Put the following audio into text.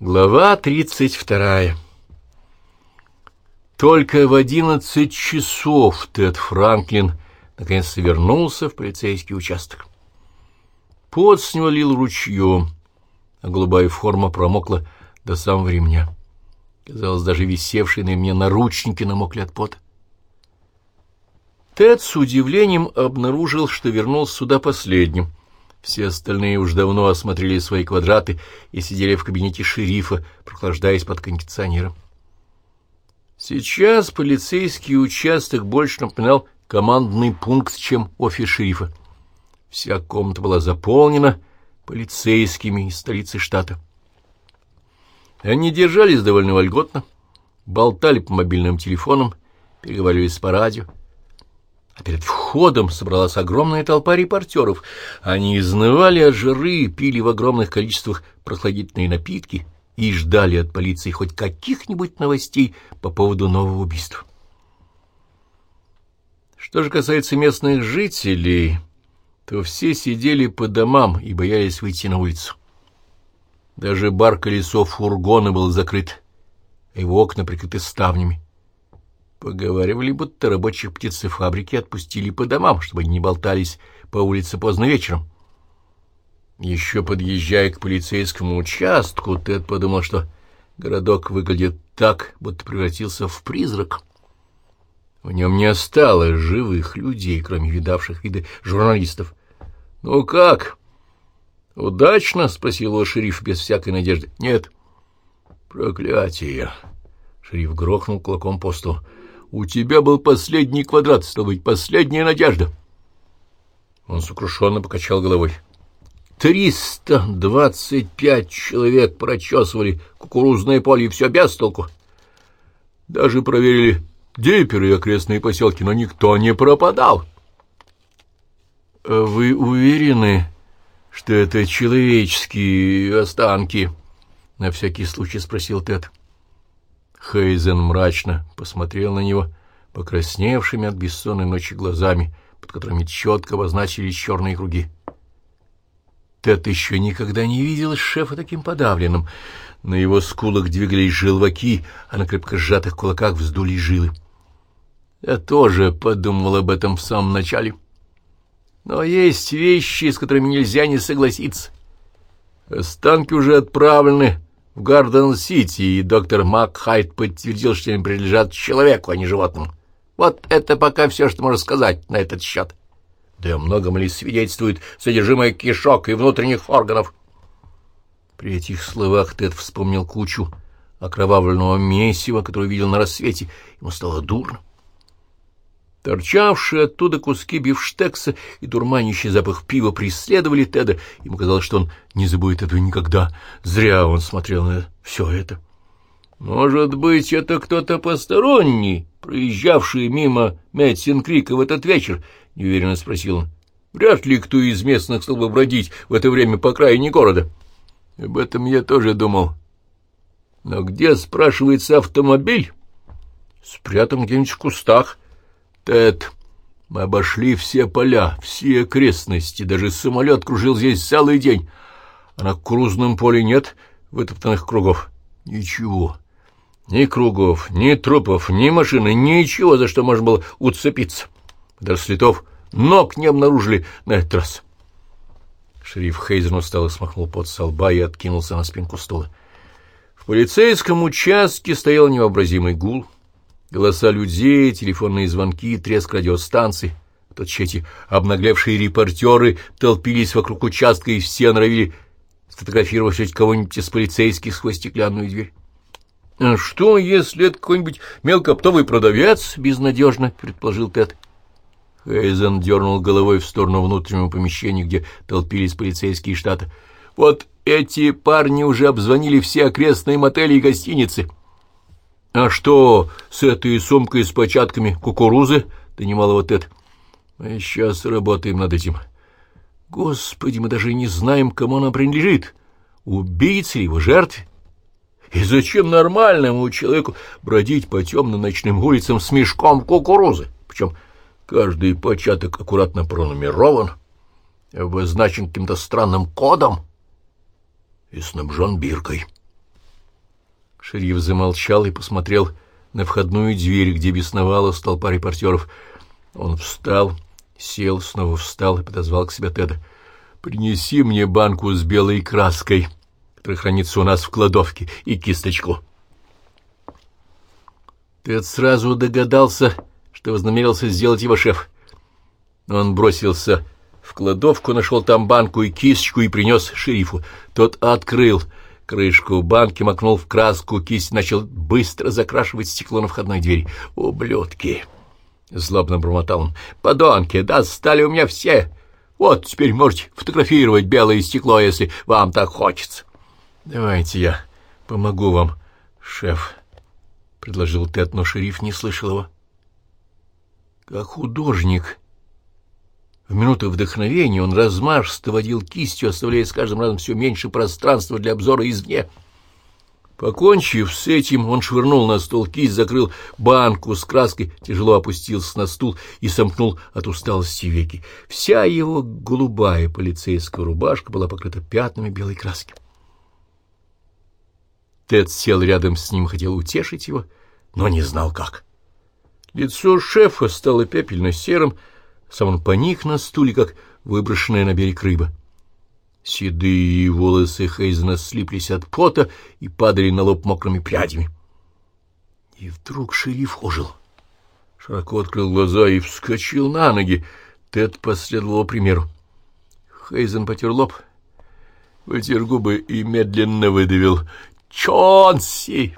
Глава тридцать вторая Только в одиннадцать часов Тед Франклин наконец вернулся в полицейский участок. Пот с него лил ручьем, а голубая форма промокла до самого ремня. Казалось, даже висевшие на мне наручники намокли от пота. Тед с удивлением обнаружил, что вернулся сюда последним — все остальные уж давно осмотрели свои квадраты и сидели в кабинете шерифа, прохлаждаясь под кондиционером. Сейчас полицейский участок больше напоминал командный пункт, чем офис шерифа. Вся комната была заполнена полицейскими из столицы штата. Они держались довольно вольготно, болтали по мобильным телефонам, переговаривались по радио. А перед входом собралась огромная толпа репортеров. Они изнывали от жары, пили в огромных количествах прохладительные напитки и ждали от полиции хоть каких-нибудь новостей по поводу нового убийства. Что же касается местных жителей, то все сидели по домам и боялись выйти на улицу. Даже бар колесо фургона был закрыт, а его окна прикрыты ставнями. Поговаривали, будто рабочих птицефабрики отпустили по домам, чтобы они не болтались по улице поздно вечером. Еще подъезжая к полицейскому участку, Тед подумал, что городок выглядит так, будто превратился в призрак. В нем не осталось живых людей, кроме видавших виды журналистов. — Ну как? — Удачно? — спросил его шериф без всякой надежды. — Нет. — Проклятие! — шериф грохнул кулаком по столу. У тебя был последний квадрат, стал быть, последняя надежда. Он сокрушенно покачал головой. Триста двадцать пять человек прочесывали кукурузное поле, и все без толку. Даже проверили диперы и окрестные поселки, но никто не пропадал. — Вы уверены, что это человеческие останки? — на всякий случай спросил Тед. — Хейзен мрачно посмотрел на него покрасневшими от бессонной ночи глазами, под которыми четко обозначились черные круги. Тед еще никогда не видел шефа таким подавленным. На его скулах двигались желваки, а на крепко сжатых кулаках вздулись жилы. Я тоже подумал об этом в самом начале. Но есть вещи, с которыми нельзя не согласиться. Останки уже отправлены в Гарден-Сити, и доктор Макхайт подтвердил, что они принадлежат человеку, а не животному. Вот это пока все, что можно сказать на этот счет. Да о многом ли свидетельствует содержимое кишок и внутренних органов. При этих словах Тед вспомнил кучу окровавленного месива, которое видел на рассвете. Ему стало дурно. Торчавшие оттуда куски бифштекса и дурманящий запах пива преследовали Теда. Ему казалось, что он не забудет этого никогда. Зря он смотрел на все это. «Может быть, это кто-то посторонний, проезжавший мимо Мэтсин-Крика в этот вечер?» — неуверенно спросил он. «Вряд ли кто из местных стал бы бродить в это время по крайне города». «Об этом я тоже думал». «Но где, спрашивается, автомобиль?» «Спрятан где-нибудь в кустах». Тед, мы обошли все поля, все окрестности, даже самолет кружил здесь целый день, а на крузном поле нет вытоптанных кругов. Ничего. Ни кругов, ни трупов, ни машины, ничего, за что можно было уцепиться. Даже следов ног не обнаружили на этот раз. Шериф Хейзен устало смахнул под со лба и откинулся на спинку стула. В полицейском участке стоял невообразимый гул. Голоса людей, телефонные звонки, треск радиостанций. Тут эти обнаглевшие репортеры толпились вокруг участка, и все норовили сфотографировать кого-нибудь из полицейских сквозь стеклянную дверь. «А что, если это какой-нибудь мелкоптовый продавец?» — безнадежно предположил Тед. Хейзен дернул головой в сторону внутреннего помещения, где толпились полицейские штаты. «Вот эти парни уже обзвонили все окрестные мотели и гостиницы». «А что с этой сумкой с початками кукурузы?» — донимал его Тед. «Мы сейчас работаем над этим. Господи, мы даже не знаем, кому она принадлежит. Убийце его жертве? И зачем нормальному человеку бродить по темным ночным улицам с мешком кукурузы? Причем каждый початок аккуратно пронумерован, обозначен каким-то странным кодом и снабжен биркой». Шериф замолчал и посмотрел на входную дверь, где бесновалась толпа репортеров. Он встал, сел, снова встал и подозвал к себе Теда. «Принеси мне банку с белой краской, которая хранится у нас в кладовке, и кисточку». Тед сразу догадался, что вознамерился сделать его шеф. Он бросился в кладовку, нашел там банку и кисточку и принес шерифу. Тот открыл крышку банки, макнул в краску, кисть начал быстро закрашивать стекло на входной двери. «Ублюдки!» — злобно бормотал он. «Подонки! Достали у меня все! Вот теперь можете фотографировать белое стекло, если вам так хочется!» «Давайте я помогу вам, шеф», — предложил Тед, но шериф не слышал его. Как художник в минуты вдохновения он размашисто водил кистью, оставляя с каждым разом все меньше пространства для обзора извне. Покончив с этим, он швырнул на стол кисть, закрыл банку с краской, тяжело опустился на стул и сомкнул от усталости веки. Вся его голубая полицейская рубашка была покрыта пятнами белой краски. Тед сел рядом с ним, хотел утешить его, но не знал как. Лицо шефа стало пепельно-серым, сам он поник на стуле, как выброшенная на берег рыба. Седые волосы Хейзена слиплись от пота и падали на лоб мокрыми прядями. И вдруг шериф ожил. Широко открыл глаза и вскочил на ноги. Тед последовал примеру. Хейзен потер лоб, вытер губы и медленно выдавил «Чонси!»